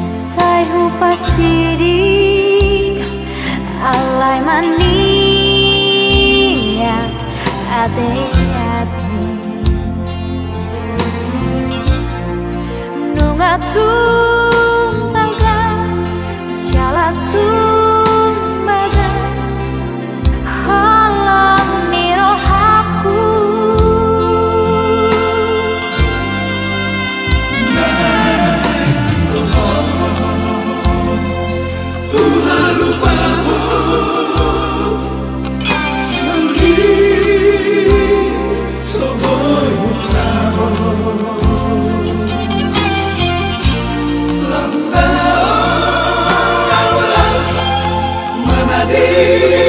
Sai rupa sirik Alai mania Ade-ade Nungatu David.